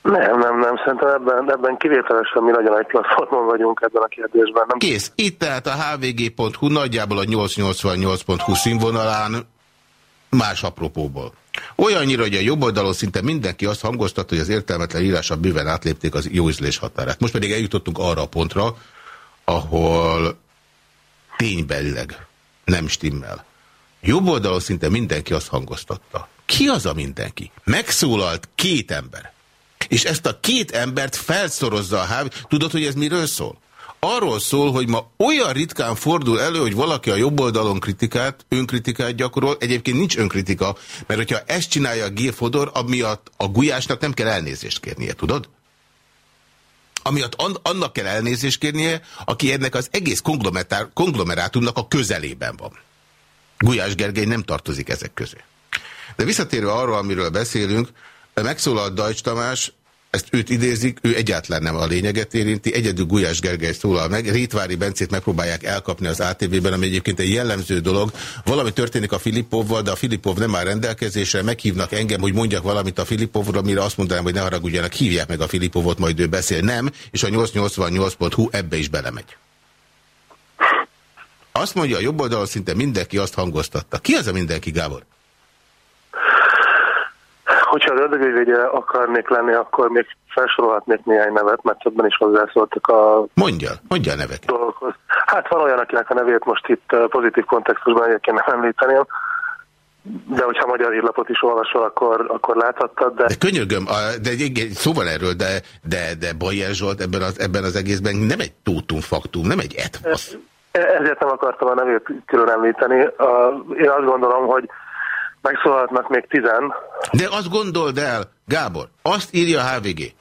Nem, nem, nem. Szerintem ebben, ebben kivételesen mi nagyon egy platformon vagyunk ebben a kérdésben. Nem? Kész. Itt tehát a hvg.hu nagyjából a 888.hu színvonalán más apropóból. Olyannyira, hogy a jobb oldalon szinte mindenki azt hangoztat, hogy az értelmetlen írása bőven átlépték az jó ízlés határát. Most pedig eljutottunk arra a pontra, ahol ténybelileg nem stimmel. Jobb oldalon szinte mindenki azt hangoztatta. Ki az a mindenki? Megszólalt két ember. És ezt a két embert felszorozza a háv. Tudod, hogy ez miről szól? Arról szól, hogy ma olyan ritkán fordul elő, hogy valaki a jobb oldalon kritikát, önkritikát gyakorol. Egyébként nincs önkritika, mert hogyha ezt csinálja a G. Fodor, amiatt a gulyásnak nem kell elnézést kérnie, tudod? Amiatt annak kell elnézést kérnie, aki ennek az egész konglomerátumnak a közelében van. Gulyás Gergely nem tartozik ezek közé. De visszatérve arról, amiről beszélünk, megszólalt Dajcs Tamás, ezt őt idézik, ő egyáltalán nem a lényeget érinti, egyedül Gulyás Gergely szólal meg, Rétvári Bencét megpróbálják elkapni az ATV-ben, ami egyébként egy jellemző dolog. Valami történik a Filipovval, de a Filipov nem áll rendelkezésre, meghívnak engem, hogy mondjak valamit a Filipovról, mire azt mondanám, hogy ne haragudjanak, hívják meg a Filipovot, majd ő beszél. Nem, és a 888.hu ebbe is belemegy. Azt mondja, a jobb oldalon szinte mindenki azt hangoztatta. Ki az a mindenki, Gábor? Hogyha az ördögügyvédje akarnék lenni, akkor még felsorolhatnék néhány nevet, mert többen is hozzászóltak a... Mondja, mondja a neveket. Dolgokhoz. Hát van olyan, akinek a nevét most itt pozitív kontextusban egyébként nem említeném, de hogyha magyar hírlapot is olvasol, akkor, akkor láthattad, de... De könyörgöm, de egy, szóval erről, de, de, de Bajer Zsolt ebben az, ebben az egészben nem egy tótum faktum, nem egy etvasz. Ezért nem akartam a nevét külön említeni. Én azt gondolom, hogy megszólalhatnak még tizen. De azt gondold el, Gábor, azt írja a HVG,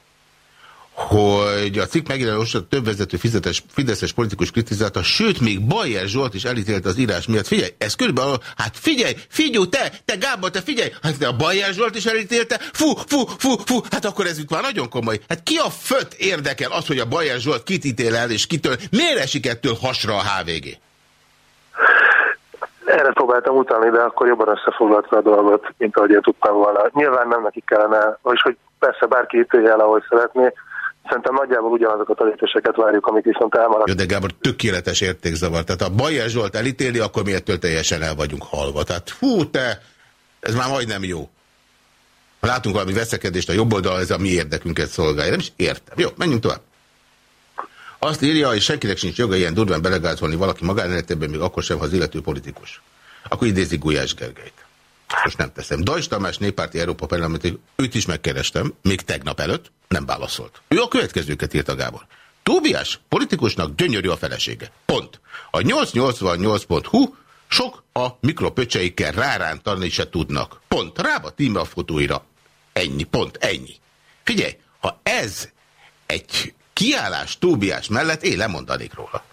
hogy a cikk megjelenés több vezető fizetes, fideszes politikus kritizálta, sőt, még Bajer Zsolt is elítélte az írás miatt. Figyelj, ez körülbelül, hát figyelj, figyelj, te, te Gábor, te figyelj, hát a Bajer Zsolt is elítélte, fú, fú, fú, fú, hát akkor ez itt már nagyon komoly. Hát ki a föt érdekel az, hogy a Bajer Zsolt kit ítél el, és kitől, miért esik ettől hasra a HVG? Erre próbáltam utalni, de akkor jobban összefoglalta a dolgot, mint ahogy én tudtam volna. Nyilván nem neki kellene, vagyis hogy persze bárki ítélje el, ahogy szeretné, Szerintem nagyjából ugyanazokat a lépéseket várjuk, amik viszont elmaradt. Jó, de Gábor, tökéletes értékzavar. Tehát ha Bajer Zsolt elítéli, akkor mi ettől teljesen el vagyunk halva. Tehát hú, te, ez már majdnem jó. Ha látunk valami veszekedést a jobb oldal, ez a mi érdekünket szolgálja. Nem is értem. Jó, menjünk tovább. Azt írja, hogy senkinek sincs joga ilyen durván belegázolni valaki magánéletében, még akkor sem, ha az illető politikus. Akkor idézi Gulyás Gergelyt. Most nem teszem. Dajs Tamás néppárti Európa Parlamenti, őt is megkerestem, még tegnap előtt, nem válaszolt. Ő a következőket írta Gábor. Tóbiás politikusnak gyönyörű a felesége. Pont. A 888.hu sok a mikropöcseikkel rárántani se tudnak. Pont. Rába tíme a fotóira. Ennyi. Pont. Ennyi. Figyelj, ha ez egy kiállás Tóbiás mellett, én lemondanék róla.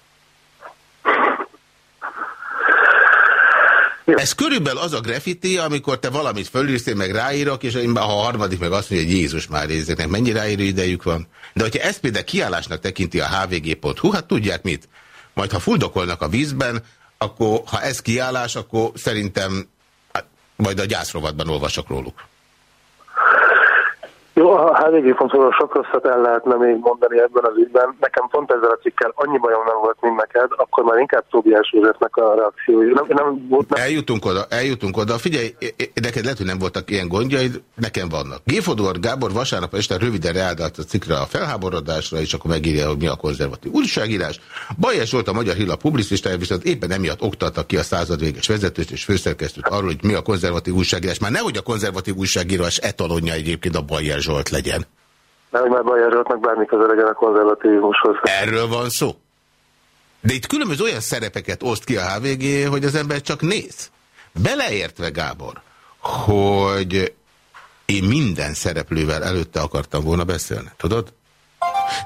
Ez körülbelül az a graffiti, amikor te valamit fölírsz, én meg ráírok, és ha a harmadik meg azt mondja, hogy Jézus már nézzéknek, mennyi ráíró idejük van. De hogyha ezt például kiállásnak tekinti a hvg.hu, hát tudják mit. Majd ha fuldokolnak a vízben, akkor ha ez kiállás, akkor szerintem hát, majd a gyászrovatban olvasok róluk. Jó, a HVG fontosról sok rosszat el lehetne még mondani ebben az ügyben. Nekem pont ezzel a cikkel annyi bajom nem volt, mint neked, akkor már inkább Tóbiás Józsefnek a reakciói. Nem, nem, nem... Eljutunk oda, eljutunk oda. Figyelj, neked lehet, hogy nem voltak ilyen gondjaid, nekem vannak. Géfodor Gábor vasárnap este röviden reagált a cikkre a felháborodásra, és akkor megírja, hogy mi a konzervatív újságírás. Bajes volt a Magyar Hilla publicistája, viszont éppen emiatt oktatta ki a század véges vezetőt és főszerkesztőt arról, hogy mi a konzervatív újságírás. Már nehogy a konzervatív újságírás etalonja egyébként a Bajer Zsolt legyen. hogy már Bajer Zsoltnak bármi köze legyen a konzervatívushoz. Erről van szó. De itt különböző olyan szerepeket oszt ki a HVG, hogy az ember csak néz. Beleértve, Gábor, hogy én minden szereplővel előtte akartam volna beszélni, tudod?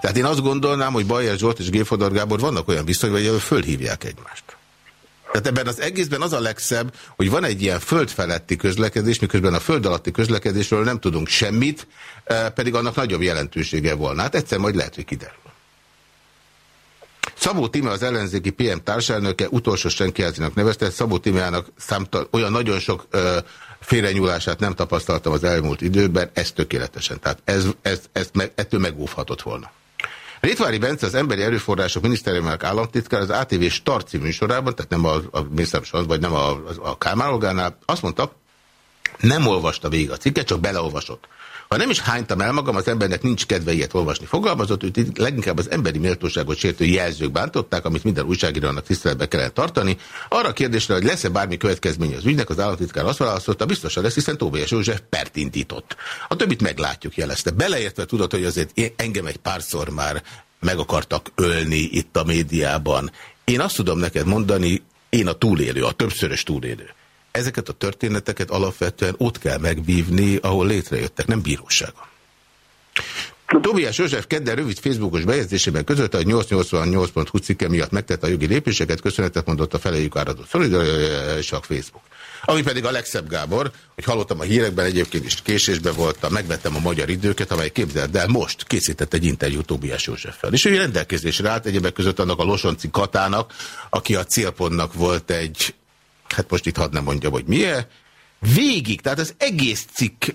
Tehát én azt gondolnám, hogy Bajer Zsolt és Géfodor Gábor vannak olyan viszonyban, hogy fölhívják egymást. Tehát ebben az egészben az a legszebb, hogy van egy ilyen földfeletti közlekedés, miközben a föld alatti közlekedésről nem tudunk semmit, eh, pedig annak nagyobb jelentősége volna. Hát egyszer majd lehet, hogy kiderül. Szabó Tíme az ellenzéki PM társelnöke utolsó senkiházinak nevezte. Szabó Timeának olyan nagyon sok ö, félrenyúlását nem tapasztaltam az elmúlt időben, ez tökéletesen. Tehát ez, ez, ez, ez ettől megóvhatott volna. Rétvári Bence, az Emberi Erőforrások Minisztériumának államtitkár az ATV Starci műsorában, tehát nem a, a Mészáros, vagy nem a, a Kálmán azt mondta, nem olvasta végig a cikket, csak beleolvasott. Ha nem is hánytam el magam, az embernek nincs kedve ilyet olvasni. Fogalmazott, hogy leginkább az emberi méltóságot sértő jelzők bántották, amit minden újságírónak tiszteletbe kellett tartani. Arra a kérdésre, hogy lesz-e bármi következmény az ügynek, az államtitkár azt válaszolta, biztosan lesz, hiszen Tóbiás József pert indított. A többit meglátjuk, jelezte. Beleértve tudod, hogy azért engem egy párszor már meg akartak ölni itt a médiában. Én azt tudom neked mondani, én a túlélő, a többszörös túlélő ezeket a történeteket alapvetően ott kell megvívni, ahol létrejöttek, nem bíróságon. Tobias József kedden rövid Facebookos bejegyzésében közölte, hogy 888.hu cikke miatt megtette a jogi lépéseket, köszönetet mondott a felejük áradó a Facebook. Ami pedig a legszebb Gábor, hogy hallottam a hírekben, egyébként is késésben voltam, megvettem a magyar időket, amely képzeld el, most készített egy interjút Tobias Józseffel. És ő rendelkezésre állt egyebek között annak a Losonci Katának, aki a célpontnak volt egy hát most itt hadd nem mondjam, hogy milyen, végig, tehát az egész cikk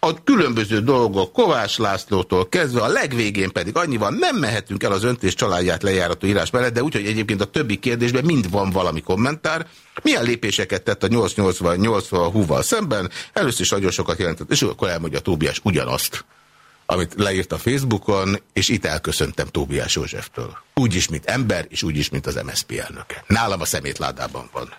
a különböző dolgok Kovács Lászlótól kezdve, a legvégén pedig annyi van, nem mehetünk el az öntés családját lejárató írás mellett, de úgyhogy egyébként a többi kérdésben mind van valami kommentár. Milyen lépéseket tett a 888 húval szemben? Először is nagyon sokat jelentett, és akkor elmondja Tóbiás ugyanazt, amit leírt a Facebookon, és itt elköszöntem Tóbiás Józseftől. Úgy is, mint ember, és úgy is, mint az MSZP elnöke. Nálam a szemétládában van.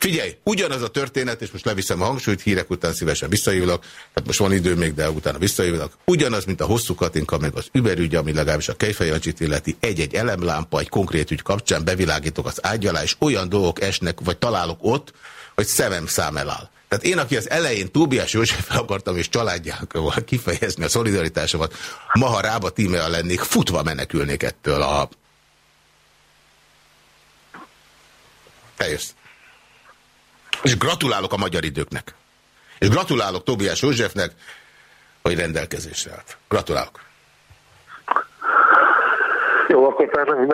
Figyelj, ugyanaz a történet, és most leviszem a hangsúlyt, hírek után szívesen visszajövök, tehát most van idő még, de utána visszajövök. Ugyanaz, mint a hosszú Katinka, meg az überügy, ami legalábbis a Kejfejancsit illeti, egy-egy elemlámpa, egy konkrét ügy kapcsán bevilágítok az ágy és olyan dolgok esnek, vagy találok ott, hogy szemem szám eláll. Tehát én, aki az elején Tóbiás József akartam, és családjával kifejezni a szolidaritásomat, ma, ha rába tímea lennék, futva menekülnék ettől a... Te jössz. És gratulálok a magyar időknek. És gratulálok Tobiás Józsefnek, hogy rendelkezésre állt. Gratulálok. Jó, akkor már nem,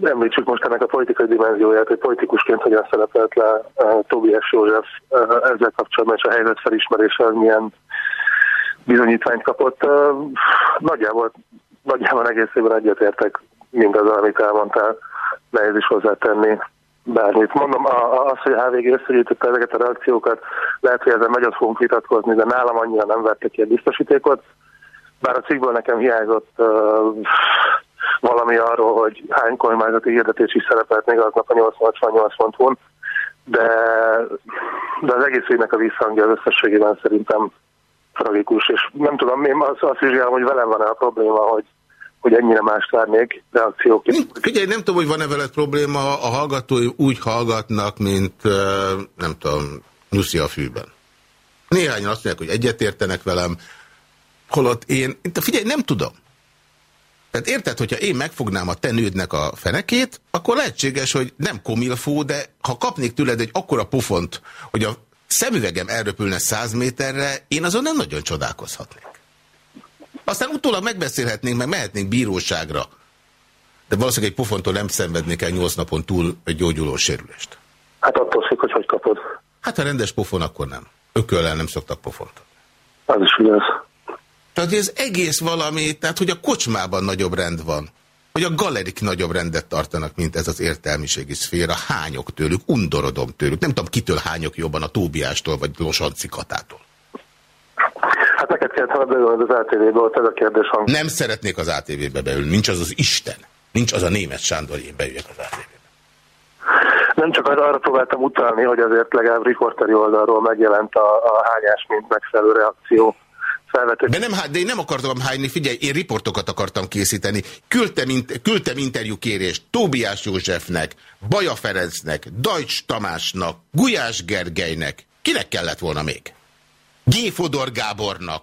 ne említsük most ennek a politikai dimenzióját, hogy politikusként hogyan szerepelt le uh, Tobias József uh, ezzel kapcsolatban, és a helyzet felismerése milyen bizonyítványt kapott. Uh, nagyjából, nagyjából egészében egyetértek mindaz, amit elmondtál, nehéz is hozzátenni bármit. Mondom, az, hogy a HVG összegyűjtötte ezeket a reakciókat, lehet, hogy ezzel nagyot fogunk vitatkozni, de nálam annyira nem vettek ki a biztosítékot. Bár a cikkből nekem hiányzott uh, valami arról, hogy hány kormányzati hirdetés is szerepelt még aznap a 888 ponton, de, de az egész ügynek a visszhangja az összességében szerintem tragikus, és nem tudom, én azt, azt vizsgálom, hogy velem van-e a probléma, hogy, hogy ennyire más várnék reakciók. Figyelj, nem tudom, hogy van-e veled probléma, a hallgatói úgy hallgatnak, mint nem tudom, nyuszi a fűben. Néhányan azt mondják, hogy egyetértenek velem, holott én, figyelj, nem tudom. Tehát érted, hogyha én megfognám a te nődnek a fenekét, akkor lehetséges, hogy nem komilfó, de ha kapnék tőled egy akkora pofont, hogy a szemüvegem elröpülne száz méterre, én azon nem nagyon csodálkozhatnék. Aztán utólag megbeszélhetnénk, meg mehetnénk bíróságra. De valószínűleg egy pofontól nem szenvednék el nyolc napon túl egy gyógyuló sérülést. Hát attól függ, hogy hogy kapod. Hát ha rendes pofon, akkor nem. Ököllel nem szoktak pofont. Az is igaz. Tehát ez egész valami, tehát hogy a kocsmában nagyobb rend van. Hogy a galerik nagyobb rendet tartanak, mint ez az értelmiségi szféra. Hányok tőlük, undorodom tőlük. Nem tudom, kitől hányok jobban, a Tóbiástól vagy Losanci Katától. Hát neked kellett beülni az ATV-be, ott ez a kérdés hang. Nem szeretnék az ATV-be beülni, nincs az az Isten. Nincs az a német Sándor, én beüljek az ATV-be. Nem csak arra, arra próbáltam utalni, hogy azért legalább riporteri oldalról megjelent a, a hányás, mint megfelelő reakció felvetett. De, nem, de én nem akartam hányni, figyelj, én riportokat akartam készíteni. Küldtem, küldtem interjúkérést Tóbiás Józsefnek, Baja Ferencnek, Dajcs Tamásnak, Gulyás Gergelynek. Kinek kellett volna még? G. Fodor Gábornak.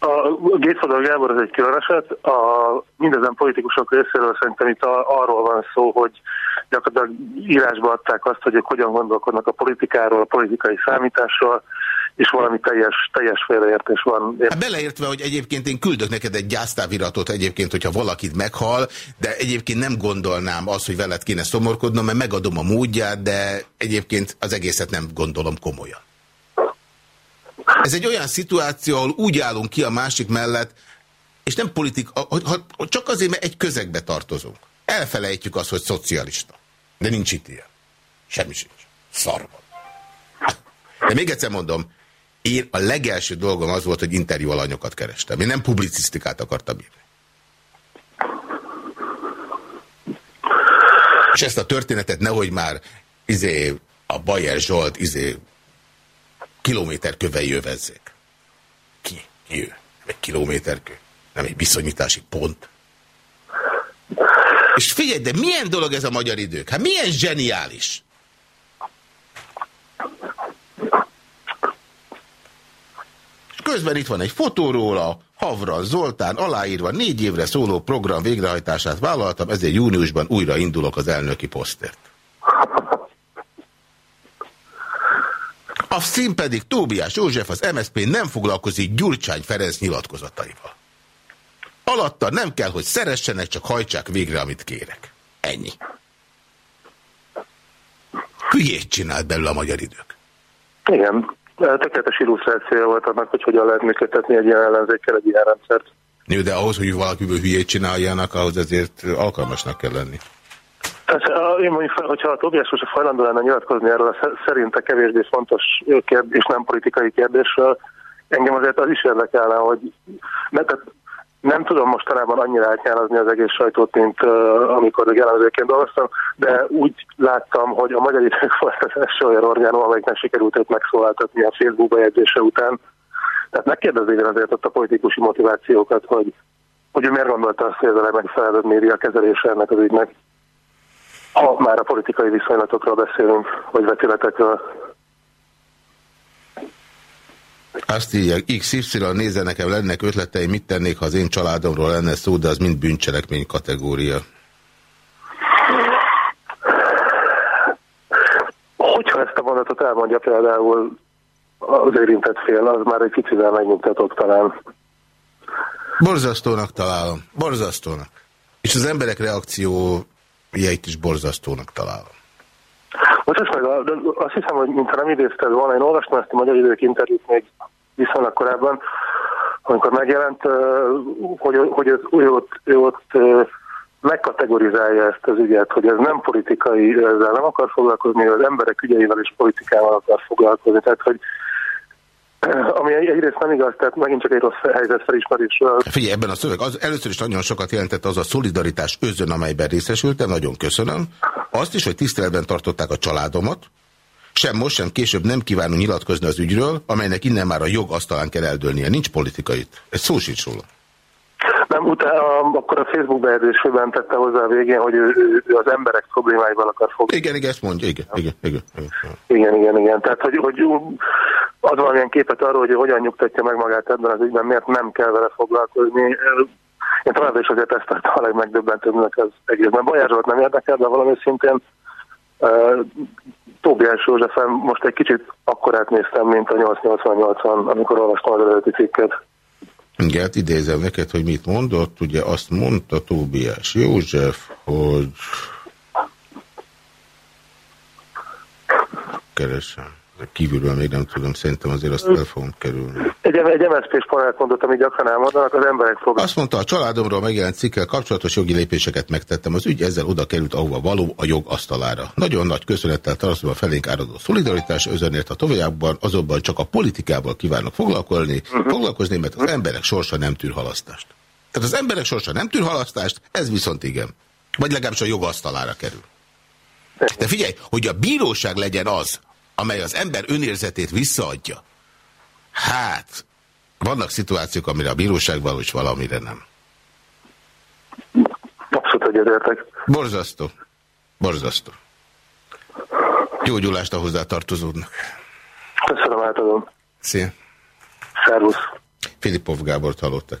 A G. Fodor Gábor az egy különeset. A, mindezen politikusok részéről szerintem itt a, arról van szó, hogy gyakorlatilag írásba adták azt, hogy ők hogyan gondolkodnak a politikáról, a politikai számításról, és valami teljes, teljes félreértés van. Hát beleértve, hogy egyébként én küldök neked egy gyásztáviratot egyébként, hogyha valakit meghal, de egyébként nem gondolnám azt, hogy veled kéne szomorkodnom, mert megadom a módját, de egyébként az egészet nem gondolom komolyan. Ez egy olyan szituáció, ahol úgy állunk ki a másik mellett, és nem politik, csak azért, mert egy közegbe tartozunk. Elfelejtjük azt, hogy szocialista. De nincs itt ilyen. Semmi sincs. Szarban. De még egyszer mondom, én a legelső dolgom az volt, hogy interjú alanyokat kerestem. Én nem publicisztikát akartam írni. És ezt a történetet nehogy már izé, a Bayer Zsolt izé, kilométer kövei jövezzék. Ki? Ki ő? Egy kilométerkő. Nem egy viszonyítási pont. És figyelj, de milyen dolog ez a magyar idők? Hát milyen zseniális! Közben itt van egy fotó róla, Havra Zoltán aláírva négy évre szóló program végrehajtását vállaltam, ezért júniusban újra indulok az elnöki posztért. A szín pedig Tóbiás József, az MSZP nem foglalkozik Gyurcsány Ferenc nyilatkozataival. Alatta nem kell, hogy szeressenek, csak hajtsák végre, amit kérek. Ennyi. Hülyét csinált belőle a magyar idők. Igen, tökéletes illusztrációja volt annak, hogy hogyan lehet működtetni egy ilyen ellenzékkel egy ilyen rendszert. Jó, de ahhoz, hogy valakiből hülyét csináljanak, ahhoz azért alkalmasnak kell lenni. Persze, én mondjuk, hogyha a Tobias most hajlandó lenne nyilatkozni erről a szerinte kevésbé fontos kérdés, nem politikai kérdésről, engem azért az is érdekelne, hogy mert nem tudom mostanában annyira átnyálazni az egész sajtót, mint uh, amikor jellemzőként dolgoztam, de úgy láttam, hogy a magyar idők első olyan orgánum, amelyiknek sikerült őt megszólaltatni a Facebook bejegyzése után. Tehát megkérdezni azért ott a politikusi motivációkat, hogy, hogy ő miért gondolta azt, hogy ez a legmegfelelőbb média kezelése ennek az ügynek. Ha már a politikai viszonylatokról beszélünk, vagy vetületekről. Azt írják, XY nézze nekem, lennek ötletei, mit tennék, ha az én családomról lenne szó, de az mind bűncselekmény kategória. Hogyha ezt a mondatot elmondja például az érintett fél, az már egy kicsivel megnyugtatott talán. Borzasztónak találom. Borzasztónak. És az emberek reakciójait is borzasztónak találom. Most ezt meg, azt hiszem, hogy mintha nem idézted volna, én olvastam ezt a Magyar Idők interjút még viszonylag korábban, amikor megjelent, hogy, hogy ő, ő ott, ő ott megkategorizálja ezt az ügyet, hogy ez nem politikai, ezzel nem akar foglalkozni, az emberek ügyeivel és politikával akar foglalkozni. Tehát, hogy ami egyrészt nem igaz, tehát megint csak egy rossz helyzet felismerésről. Figyelj, ebben a szöveg az először is nagyon sokat jelentett az a szolidaritás özön, amelyben részesültem, nagyon köszönöm. Azt is, hogy tiszteletben tartották a családomat, sem most, sem később nem kívánunk nyilatkozni az ügyről, amelynek innen már a jog asztalán kell eldőlnie. Nincs politikait. Egy szó sincs róla. Nem, utána, akkor a Facebook bejegyzésében tette hozzá a végén, hogy ő, ő, az emberek problémáival akar fogni. Igen, igen, ezt mondja, igen, igen, igen. Igen, igen, igen. igen. Tehát, hogy, hogy ad valamilyen képet arról, hogy hogyan nyugtatja meg magát ebben az ügyben, miért nem kell vele foglalkozni. Én továbbra is azért ezt tartom a legmegdöbbentőbbnek az egészben. Bajár volt nem érdekel, de valami szintén uh, Tóbiás Józsefen most egy kicsit akkorát néztem, mint a 888-an, amikor olvastam az előtti cikket. Igen, idézem neked, hogy mit mondott. Ugye azt mondta Tóbiás József, hogy keresem kívülről még nem tudom, szerintem azért azt el fogom kerülni. Egy, egy MSZP-s panelt mondott, amit gyakran elmondanak, az emberek fognak. Azt mondta, a családomról megjelent cikkel kapcsolatos jogi lépéseket megtettem. Az ügy ezzel oda került, ahova való a jog asztalára. Nagyon nagy köszönettel tartozom a felénk áradó szolidaritás özönért a továbbban, azonban csak a politikával kívánok foglalkozni, uh mhm. -huh. foglalkozni, mert az emberek sorsa nem tűr halasztást. Tehát az emberek sorsa nem tűr halasztást, ez viszont igen. Vagy legalábbis a jog asztalára kerül. De figyelj, hogy a bíróság legyen az, amely az ember önérzetét visszaadja. Hát, vannak szituációk, amire a bíróság való, és valamire nem. Abszolút egyetértek. Borzasztó. Borzasztó. Gyógyulást a hozzá tartozódnak. Köszönöm, átadom. Szia. Szervusz. Filipov Gábort hallottak.